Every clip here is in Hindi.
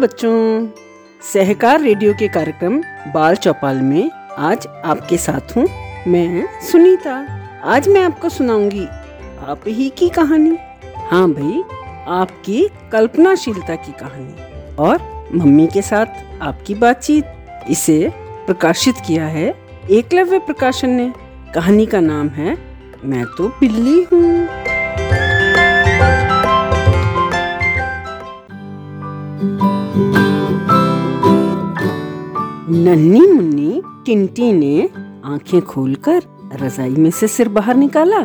बच्चों, सहकार रेडियो के कार्यक्रम बाल चौपाल में आज आपके साथ हूँ मैं सुनीता। आज मैं आपको सुनाऊँगी आप ही की कहानी। हाँ भाई, आपकी कल्पनाशीलता की कहानी और मम्मी के साथ आपकी बातचीत। इसे प्रकाशित किया है एकलव्य प्रकाशन ने। कहानी का नाम है, मैं तो बिल्ली हूँ। नन्ही मुन्नी टिंटी ने आँखें खोलकर रजाई में से सिर बाहर निकाला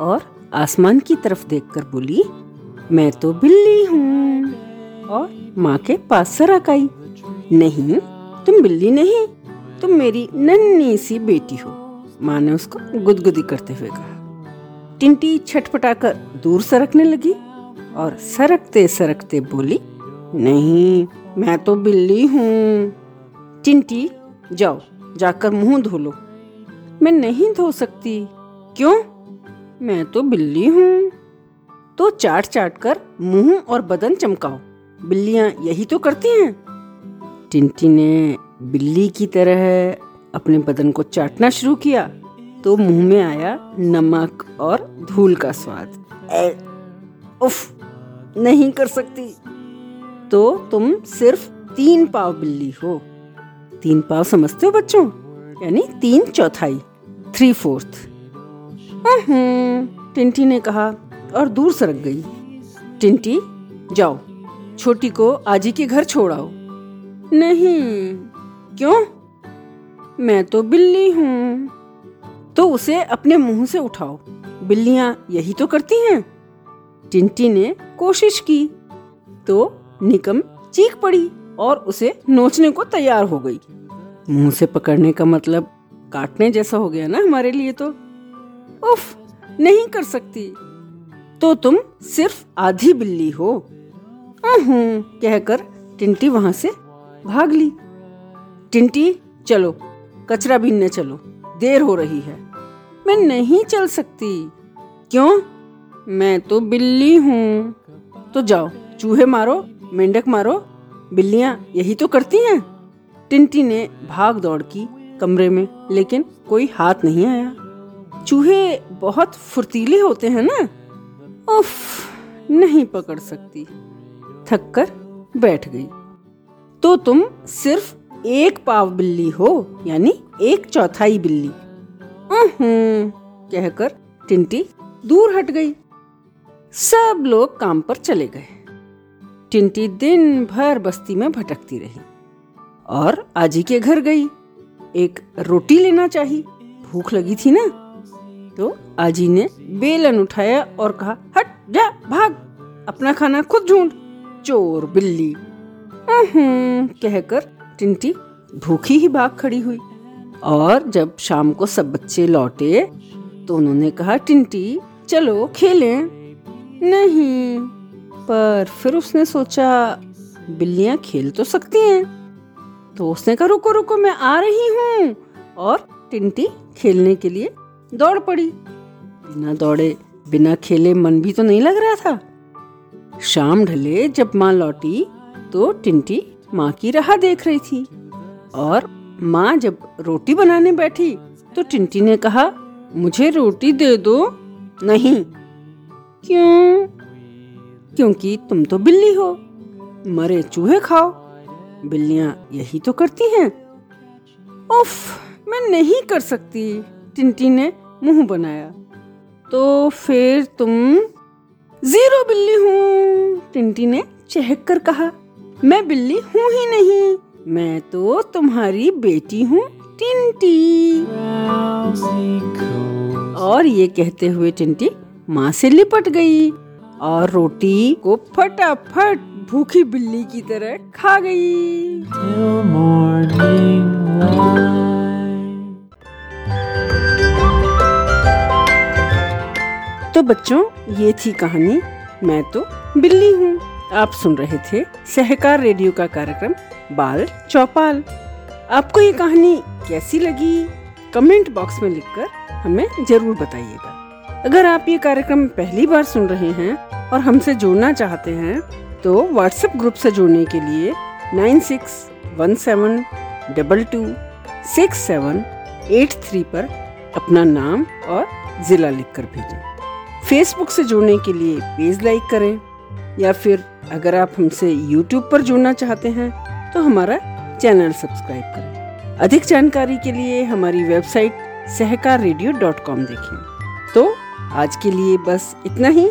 और आसमान की तरफ़ देखकर बोली, मैं तो बिल्ली हूँ। और माँ के पास सरक आई नहीं, तुम बिल्ली नहीं, तुम मेरी नन्ही सी बेटी हो। माँ ने उसको गुदगुदी करते हुए कहा। टिंटी छटपटाकर दूर सरकने लगी और सरकते सरकते बोली, नहीं, मैं तो बिल्ली हूँ। टिंटी, जाओ, जाकर मुँह धो लो मैं नहीं धो सकती। क्यों? मैं तो बिल्ली हूँ। तो चाट चाट कर मुँह और बदन चमकाओ। बिल्लियाँ यही तो करती हैं। टिंटी ने बिल्ली की तरह अपने बदन को चाटना शुरू किया तो मुँह में आया नमक और धूल का स्वाद। उफ, नहीं कर सकती। तो तुम सिर्फ़ तीन पाव बिल्ली हो। तीन पाव समझते हो बच्चों? यानी तीन चौथाई थ्री फोर्थ टिंटी ने कहा, और दूर सरक गई। टिंटी, जाओ, छोटी को आजी के घर छोड़ाओ नहीं, क्यों? मैं तो बिल्ली हूँ। तो उसे अपने मुँह से उठाओ। बिल्लियाँ यही तो करती हैं। टिंटी ने कोशिश की तो निकम चीख पड़ी। और उसे नोचने को तैयार हो गई। मुँह से पकड़ने का मतलब काटने जैसा हो गया ना हमारे लिए तो। उफ, नहीं कर सकती। तो तुम सिर्फ़ आधी बिल्ली हो। कहकर टिंटी वहाँ से भाग ली। टिंटी, चलो, कचरा बीनने चलो, देर हो रही है। मैं नहीं चल सकती। क्यों? मैं तो बिल्ली हूँ। तो जाओ, चूहे मारो, मेंढक मारो बिल्लियाँ यही तो करती हैं। टिंटी ने भाग दौड़ की कमरे में, लेकिन कोई हाथ नहीं आया। चूहे बहुत फुर्तीले होते हैं ना? उफ, नहीं पकड़ सकती। थक कर बैठ गई। तो तुम सिर्फ़ एक पाव बिल्ली हो, यानी एक चौथाई बिल्ली। कहकर टिंटी दूर हट गई। सब लोग काम पर चले गए। टिंटी दिन भर बस्ती में भटकती रही और आजी के घर गई। एक रोटी लेना चाहिए भूख लगी थी ना? तो आजी ने बेलन उठाया और कहा, हट जा, भाग। अपना खाना खुद ढूंढ। चोर, बिल्ली। कहकर टिंटी भूखी ही भाग खड़ी हुई। और जब शाम को सब बच्चे लौटे तो उन्होंने कहा, टिंटी, चलो खेलें। नहीं। पर फिर उसने सोचा, बिल्लियाँ खेल तो सकती हैं। तो उसने कहा, रुको रुको, मैं आ रही हूँ। और टिंटी खेलने के लिए दौड़ पड़ी। बिना दौड़े, बिना खेले मन भी तो नहीं लग रहा था। शाम ढले, जब माँ लौटी तो टिंटी माँ की राह देख रही थी। और माँ जब रोटी बनाने बैठी तो टिंटी ने कहा, मुझे रोटी दे दो। नहीं। क्यों? क्योंकि तुम तो बिल्ली हो। मरे चूहे खाओ। बिल्लियाँ यही तो करती हैं। उफ, मैं नहीं कर सकती, टिंटी ने मुँह बनाया। तो फिर तुम ज़ीरो बिल्ली हूँ, टिंटी ने चहक कर कहा। मैं बिल्ली हूँ ही नहीं, मैं तो तुम्हारी बेटी हूँ, टिंटी। और ये कहते हुए टिंटी माँ से लिपट गई। और रोटी को फटाफट भूखी बिल्ली की तरह खा गई. तो बच्चों ये थी कहानी। मैं तो बिल्ली हूँ। आप सुन रहे थे सहकार रेडियो का कार्यक्रम बाल चौपाल। आपको ये कहानी कैसी लगी? कमेंट बॉक्स में लिखकर हमें ज़रूर बताइएगा। अगर आप ये कार्यक्रम पहली बार सुन रहे हैं और हमसे जुड़ना चाहते हैं तो व्हाट्सएप ग्रुप से जुड़ने के लिए nine six one seven double two six seven eight three पर अपना नाम और जिला लिखकर भेजें। फेसबुक से जुड़ने के लिए पेज लाइक करें, या फिर अगर आप हमसे यूट्यूब पर जुड़ना चाहते हैं तो हमारा चैनल सब्सक्राइब करें। अधिक जानकारी के लिए हमारी website Sahkar radio dot com देखें। तो आज के लिए बस इतना ही।